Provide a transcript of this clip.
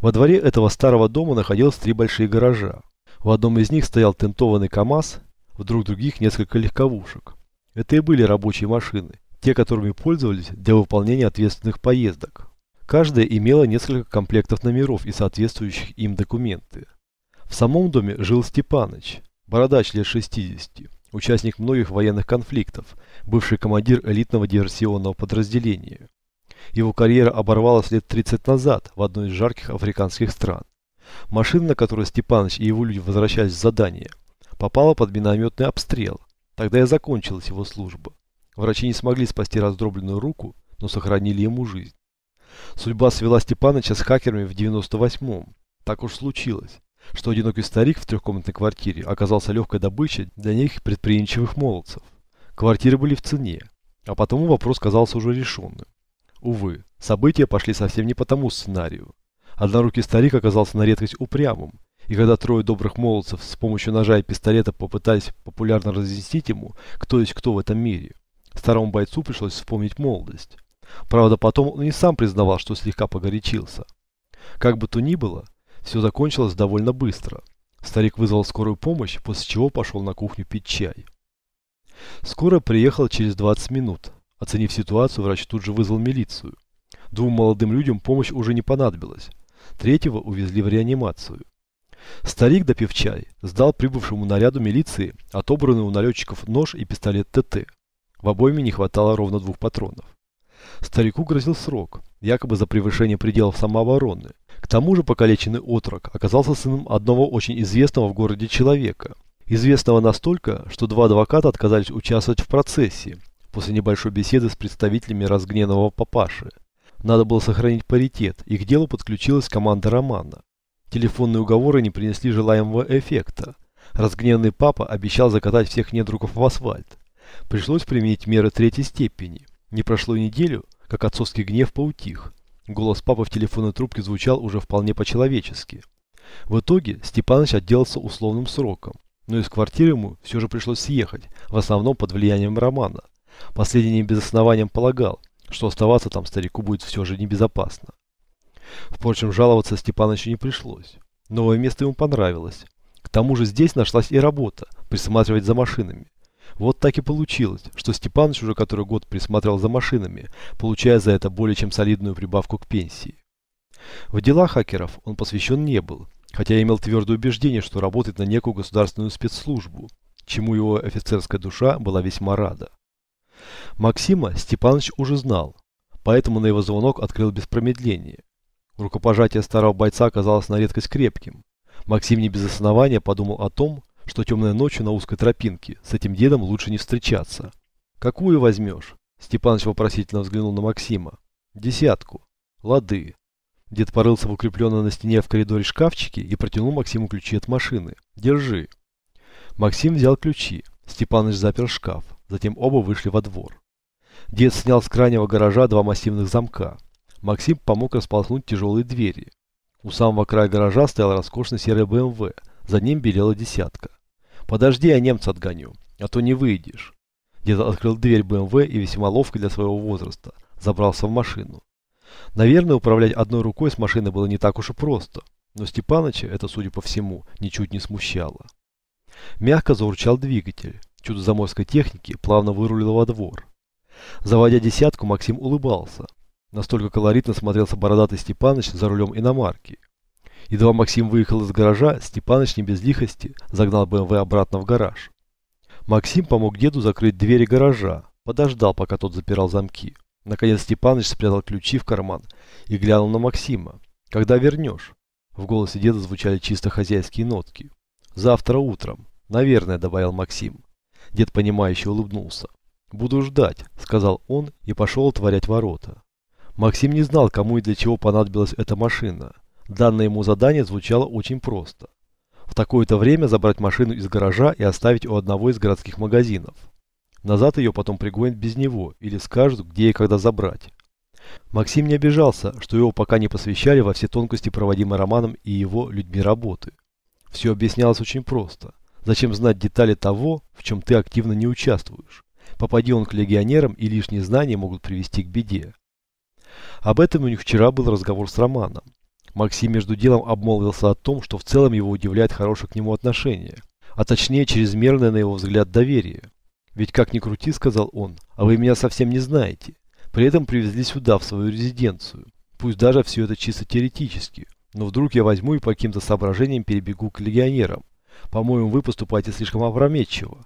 Во дворе этого старого дома находилось три большие гаража. В одном из них стоял тентованный КАМАЗ, в друг других несколько легковушек. Это и были рабочие машины, те, которыми пользовались для выполнения ответственных поездок. Каждая имела несколько комплектов номеров и соответствующих им документы. В самом доме жил Степаныч, бородач лет 60, участник многих военных конфликтов, бывший командир элитного диверсионного подразделения. Его карьера оборвалась лет 30 назад в одной из жарких африканских стран. Машина, на которой Степаныч и его люди возвращались с задания, попала под минометный обстрел. Тогда и закончилась его служба. Врачи не смогли спасти раздробленную руку, но сохранили ему жизнь. Судьба свела Степаныча с хакерами в 98-м. Так уж случилось, что одинокий старик в трехкомнатной квартире оказался легкой добычей для них предприимчивых молодцев. Квартиры были в цене, а потому вопрос казался уже решенным. Увы, события пошли совсем не по тому сценарию. Однорукий старик оказался на редкость упрямым, и когда трое добрых молодцев с помощью ножа и пистолета попытались популярно разъяснить ему, кто есть кто в этом мире, старому бойцу пришлось вспомнить молодость. Правда, потом он и сам признавал, что слегка погорячился. Как бы то ни было, все закончилось довольно быстро. Старик вызвал скорую помощь, после чего пошел на кухню пить чай. Скоро приехала через 20 минут. Оценив ситуацию, врач тут же вызвал милицию. Двум молодым людям помощь уже не понадобилась. Третьего увезли в реанимацию. Старик, допив чай, сдал прибывшему наряду милиции отобранный у налетчиков нож и пистолет ТТ. В обойме не хватало ровно двух патронов. Старику грозил срок, якобы за превышение пределов самообороны. К тому же покалеченный отрок оказался сыном одного очень известного в городе человека. Известного настолько, что два адвоката отказались участвовать в процессе, после небольшой беседы с представителями разгневанного папаши. Надо было сохранить паритет, и к делу подключилась команда Романа. Телефонные уговоры не принесли желаемого эффекта. Разгневанный папа обещал закатать всех недругов в асфальт. Пришлось применить меры третьей степени. Не прошло неделю, как отцовский гнев поутих. Голос папы в телефонной трубке звучал уже вполне по-человечески. В итоге Степаныч отделался условным сроком, но из квартиры ему все же пришлось съехать, в основном под влиянием Романа. Последний без основания полагал, что оставаться там старику будет все же небезопасно. Впрочем, жаловаться Степанычу не пришлось. Новое место ему понравилось. К тому же здесь нашлась и работа, присматривать за машинами. Вот так и получилось, что Степаныч уже который год присматривал за машинами, получая за это более чем солидную прибавку к пенсии. В дела хакеров он посвящен не был, хотя имел твердое убеждение, что работает на некую государственную спецслужбу, чему его офицерская душа была весьма рада. Максима Степанович уже знал, поэтому на его звонок открыл без промедления. Рукопожатие старого бойца оказалось на редкость крепким. Максим не без основания подумал о том, что темной ночью на узкой тропинке с этим дедом лучше не встречаться. «Какую возьмешь?» Степаныч вопросительно взглянул на Максима. «Десятку». «Лады». Дед порылся в укрепленном на стене в коридоре шкафчике и протянул Максиму ключи от машины. «Держи». Максим взял ключи. Степаныч запер шкаф. Затем оба вышли во двор. Дед снял с крайнего гаража два массивных замка. Максим помог располоснуть тяжелые двери. У самого края гаража стоял роскошный серый БМВ. За ним белела десятка. «Подожди, я немца отгоню, а то не выйдешь». Дед открыл дверь БМВ и весьма ловко для своего возраста забрался в машину. Наверное, управлять одной рукой с машиной было не так уж и просто, но Степаныча это, судя по всему, ничуть не смущало. Мягко заурчал двигатель. Чудо заморской техники плавно вырулило во двор. Заводя десятку, Максим улыбался. Настолько колоритно смотрелся бородатый Степаныч за рулем иномарки. Едва Максим выехал из гаража, Степаныч не без лихости загнал БМВ обратно в гараж. Максим помог деду закрыть двери гаража, подождал, пока тот запирал замки. Наконец Степаныч спрятал ключи в карман и глянул на Максима. «Когда вернешь?» В голосе деда звучали чисто хозяйские нотки. «Завтра утром», — наверное, добавил Максим. Дед, понимающе улыбнулся. «Буду ждать», — сказал он и пошел отворять ворота. Максим не знал, кому и для чего понадобилась эта машина. Данное ему задание звучало очень просто. В такое-то время забрать машину из гаража и оставить у одного из городских магазинов. Назад ее потом пригонят без него или скажут, где и когда забрать. Максим не обижался, что его пока не посвящали во все тонкости проводимой Романом и его людьми работы. Все объяснялось очень просто. Зачем знать детали того, в чем ты активно не участвуешь? Попади он к легионерам, и лишние знания могут привести к беде. Об этом у них вчера был разговор с Романом. Максим между делом обмолвился о том, что в целом его удивляет хорошее к нему отношение, а точнее чрезмерное, на его взгляд, доверие. Ведь как ни крути, сказал он, а вы меня совсем не знаете. При этом привезли сюда, в свою резиденцию. Пусть даже все это чисто теоретически. Но вдруг я возьму и по каким-то соображениям перебегу к легионерам. По-моему, вы поступаете слишком опрометчиво.